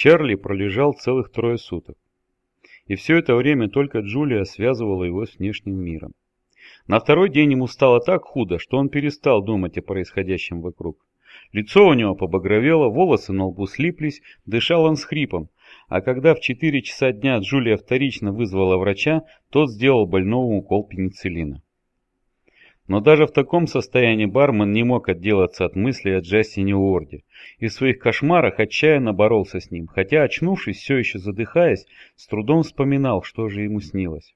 Чарли пролежал целых трое суток. И все это время только Джулия связывала его с внешним миром. На второй день ему стало так худо, что он перестал думать о происходящем вокруг. Лицо у него побагровело, волосы на лбу слиплись, дышал он с хрипом, а когда в 4 часа дня Джулия вторично вызвала врача, тот сделал больному укол пенициллина. Но даже в таком состоянии бармен не мог отделаться от мыслей о Джастине Уорде и в своих кошмарах отчаянно боролся с ним, хотя, очнувшись, все еще задыхаясь, с трудом вспоминал, что же ему снилось.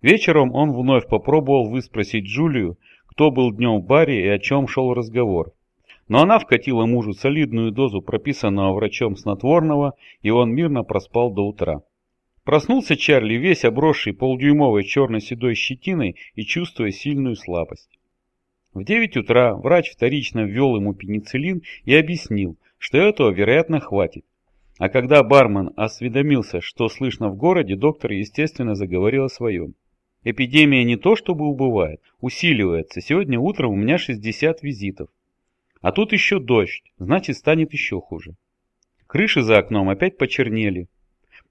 Вечером он вновь попробовал выспросить Джулию, кто был днем в баре и о чем шел разговор. Но она вкатила мужу солидную дозу прописанного врачом снотворного, и он мирно проспал до утра. Проснулся Чарли весь обросший полдюймовой черно-седой щетиной и чувствуя сильную слабость. В 9 утра врач вторично ввел ему пенициллин и объяснил, что этого, вероятно, хватит. А когда бармен осведомился, что слышно в городе, доктор, естественно, заговорил о своем. Эпидемия не то чтобы убывает, усиливается. Сегодня утром у меня 60 визитов. А тут еще дождь, значит станет еще хуже. Крыши за окном опять почернели,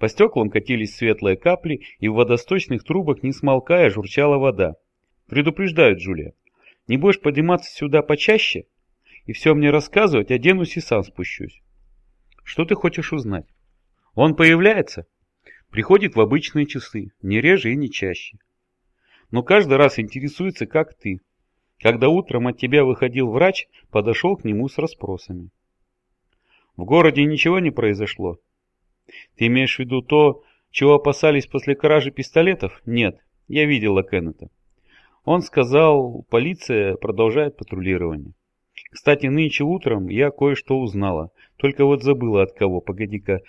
по стеклам катились светлые капли, и в водосточных трубах, не смолкая, журчала вода. Предупреждают, Джулия. Не будешь подниматься сюда почаще и все мне рассказывать, оденусь и сам спущусь. Что ты хочешь узнать? Он появляется? Приходит в обычные часы, не реже и не чаще. Но каждый раз интересуется, как ты. Когда утром от тебя выходил врач, подошел к нему с расспросами. В городе ничего не произошло, ты имеешь в виду то, чего опасались после кражи пистолетов? Нет, я видела Кеннета. Он сказал, полиция продолжает патрулирование. Кстати, нынче утром я кое-что узнала, только вот забыла от кого, погоди-ка.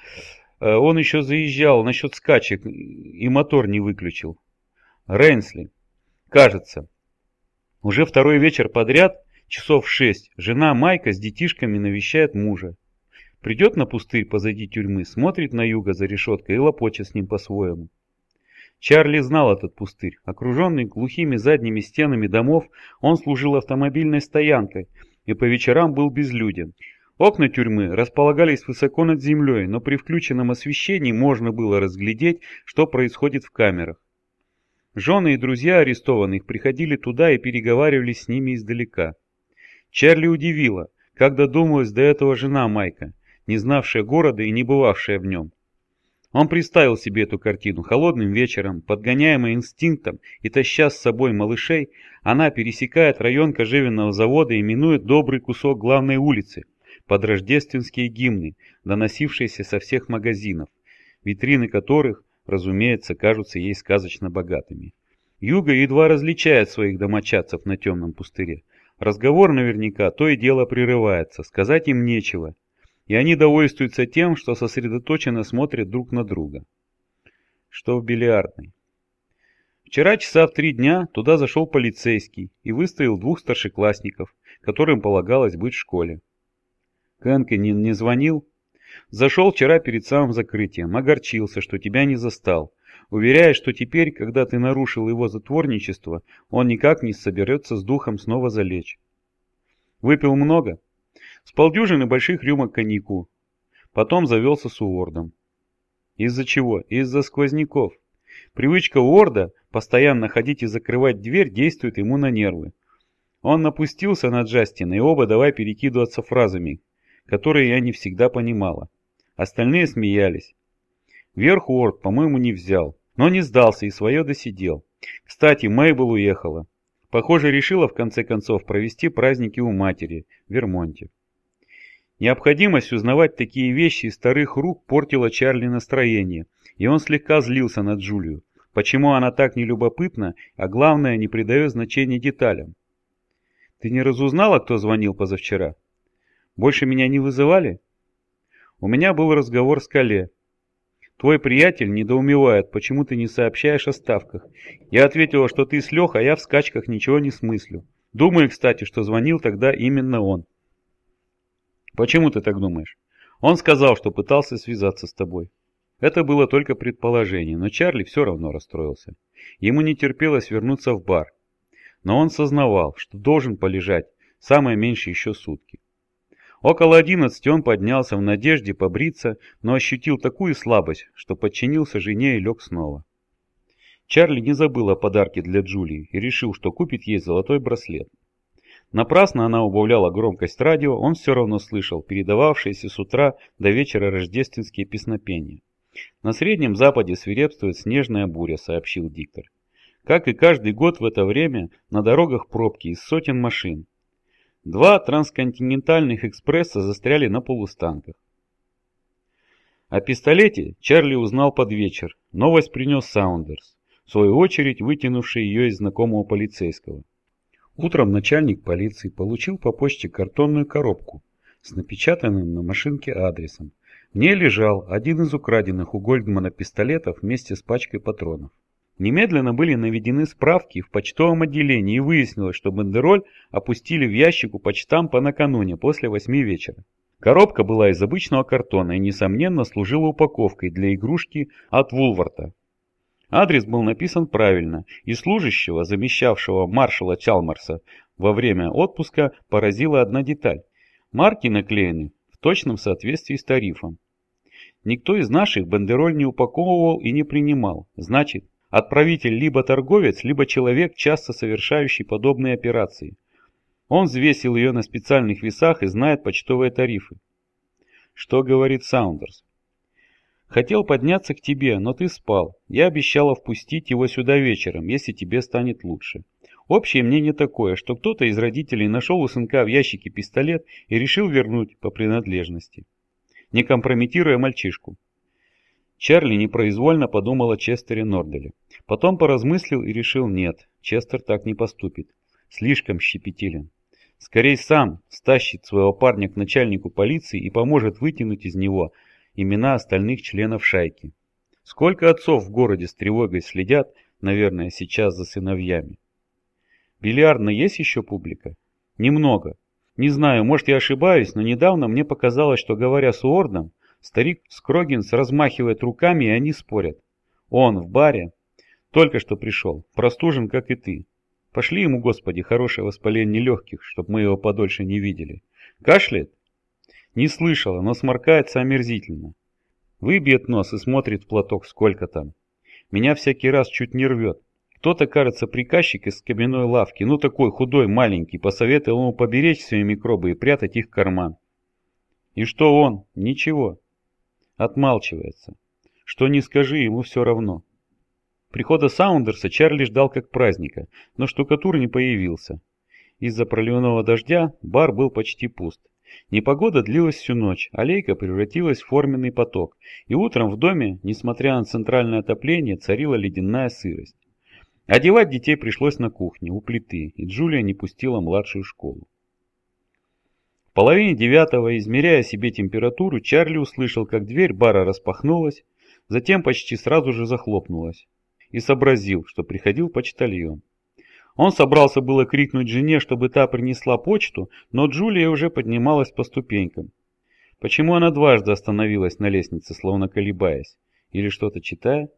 Э, он еще заезжал насчет скачек и мотор не выключил. Рейнсли. Кажется. Уже второй вечер подряд, часов шесть, жена Майка с детишками навещает мужа. Придет на пустырь позади тюрьмы, смотрит на юго за решеткой и лопочет с ним по-своему. Чарли знал этот пустырь. Окруженный глухими задними стенами домов, он служил автомобильной стоянкой и по вечерам был безлюден. Окна тюрьмы располагались высоко над землей, но при включенном освещении можно было разглядеть, что происходит в камерах. Жены и друзья арестованных приходили туда и переговаривались с ними издалека. Чарли удивило, как додумалась до этого жена Майка не знавшая города и не бывавшая в нем. Он представил себе эту картину. Холодным вечером, подгоняемая инстинктом и таща с собой малышей, она пересекает район кожевенного завода и минует добрый кусок главной улицы под рождественские гимны, доносившиеся со всех магазинов, витрины которых, разумеется, кажутся ей сказочно богатыми. Юга едва различает своих домочадцев на темном пустыре. Разговор наверняка то и дело прерывается, сказать им нечего, и они довольствуются тем, что сосредоточенно смотрят друг на друга. Что в бильярдной. Вчера часа в три дня туда зашел полицейский и выставил двух старшеклассников, которым полагалось быть в школе. Кэнкенин не звонил? Зашел вчера перед самым закрытием, огорчился, что тебя не застал, уверяя, что теперь, когда ты нарушил его затворничество, он никак не соберется с духом снова залечь. Выпил много? С полдюжины больших рюмок коньяку. Потом завелся с Уордом. Из-за чего? Из-за сквозняков. Привычка Уорда постоянно ходить и закрывать дверь действует ему на нервы. Он напустился на Джастина, и оба давай перекидываться фразами, которые я не всегда понимала. Остальные смеялись. Вверх Уорд, по-моему, не взял, но не сдался и свое досидел. Кстати, Мейбл уехала. Похоже, решила в конце концов провести праздники у матери в Вермонте. Необходимость узнавать такие вещи из старых рук портила Чарли настроение, и он слегка злился на Джулию. Почему она так нелюбопытна, а главное, не придает значения деталям? Ты не разузнала, кто звонил позавчера? Больше меня не вызывали? У меня был разговор с Кале. Твой приятель недоумевает, почему ты не сообщаешь о ставках. Я ответила, что ты слег, а я в скачках ничего не смыслю. Думаю, кстати, что звонил тогда именно он. Почему ты так думаешь? Он сказал, что пытался связаться с тобой. Это было только предположение, но Чарли все равно расстроился. Ему не терпелось вернуться в бар. Но он сознавал, что должен полежать самое меньше еще сутки. Около одиннадцати он поднялся в надежде побриться, но ощутил такую слабость, что подчинился жене и лег снова. Чарли не забыл о подарке для Джулии и решил, что купит ей золотой браслет. Напрасно она убавляла громкость радио, он все равно слышал передававшиеся с утра до вечера рождественские песнопения. «На Среднем Западе свирепствует снежная буря», — сообщил диктор. Как и каждый год в это время, на дорогах пробки из сотен машин. Два трансконтинентальных экспресса застряли на полустанках. О пистолете Чарли узнал под вечер. Новость принес Саундерс, в свою очередь вытянувший ее из знакомого полицейского. Утром начальник полиции получил по почте картонную коробку с напечатанным на машинке адресом. В ней лежал один из украденных у Гольдмана пистолетов вместе с пачкой патронов. Немедленно были наведены справки в почтовом отделении и выяснилось, что бандероль опустили в ящик у почтампа накануне после восьми вечера. Коробка была из обычного картона и, несомненно, служила упаковкой для игрушки от Вулварта, Адрес был написан правильно, и служащего, замещавшего маршала Чалмарса во время отпуска, поразила одна деталь. Марки наклеены в точном соответствии с тарифом. Никто из наших бандероль не упаковывал и не принимал. Значит, отправитель либо торговец, либо человек, часто совершающий подобные операции. Он взвесил ее на специальных весах и знает почтовые тарифы. Что говорит Саундерс? Хотел подняться к тебе, но ты спал. Я обещала впустить его сюда вечером, если тебе станет лучше. Общее мнение такое, что кто-то из родителей нашел у сынка в ящике пистолет и решил вернуть по принадлежности, не компрометируя мальчишку. Чарли непроизвольно подумал о Честере Норделе. Потом поразмыслил и решил, нет, Честер так не поступит. Слишком щепетилен. Скорей сам стащит своего парня к начальнику полиции и поможет вытянуть из него имена остальных членов шайки. Сколько отцов в городе с тревогой следят, наверное, сейчас за сыновьями. Бильярдно есть еще публика? Немного. Не знаю, может я ошибаюсь, но недавно мне показалось, что говоря с Уордом, старик Скрогинс размахивает руками и они спорят. Он в баре. Только что пришел, простужен, как и ты. Пошли ему, Господи, хорошее воспаление легких, чтоб мы его подольше не видели. Кашляет? Не слышала, но сморкается омерзительно. Выбьет нос и смотрит в платок, сколько там. Меня всякий раз чуть не рвет. Кто-то, кажется, приказчик из каменной лавки, ну такой худой, маленький, посоветовал ему поберечь свои микробы и прятать их в карман. И что он? Ничего. Отмалчивается. Что не скажи, ему все равно. Прихода Саундерса Чарли ждал как праздника, но штукатур не появился. Из-за проливного дождя бар был почти пуст. Непогода длилась всю ночь, аллейка превратилась в форменный поток, и утром в доме, несмотря на центральное отопление, царила ледяная сырость. Одевать детей пришлось на кухне, у плиты, и Джулия не пустила младшую школу. В половине девятого, измеряя себе температуру, Чарли услышал, как дверь бара распахнулась, затем почти сразу же захлопнулась, и сообразил, что приходил почтальон. Он собрался было крикнуть жене, чтобы та принесла почту, но Джулия уже поднималась по ступенькам. Почему она дважды остановилась на лестнице, словно колебаясь? Или что-то читая?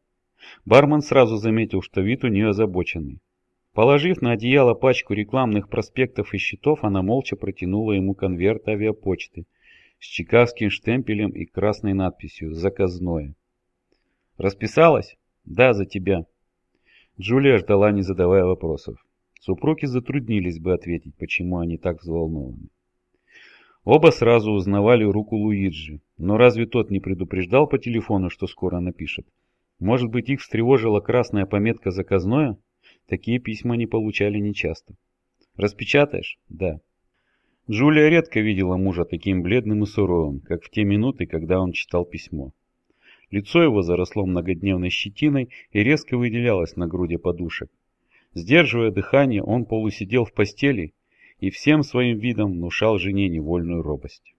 Бармен сразу заметил, что вид у нее озабоченный. Положив на одеяло пачку рекламных проспектов и счетов, она молча протянула ему конверт авиапочты с чикагским штемпелем и красной надписью «Заказное». «Расписалась?» «Да, за тебя». Джулия ждала, не задавая вопросов. Супруги затруднились бы ответить, почему они так взволнованы. Оба сразу узнавали руку Луиджи, но разве тот не предупреждал по телефону, что скоро напишет? Может быть, их встревожила красная пометка «Заказное»? Такие письма не получали нечасто. «Распечатаешь?» «Да». Джулия редко видела мужа таким бледным и суровым, как в те минуты, когда он читал письмо. Лицо его заросло многодневной щетиной и резко выделялось на груди подушек. Сдерживая дыхание, он полусидел в постели и всем своим видом внушал жене невольную робость.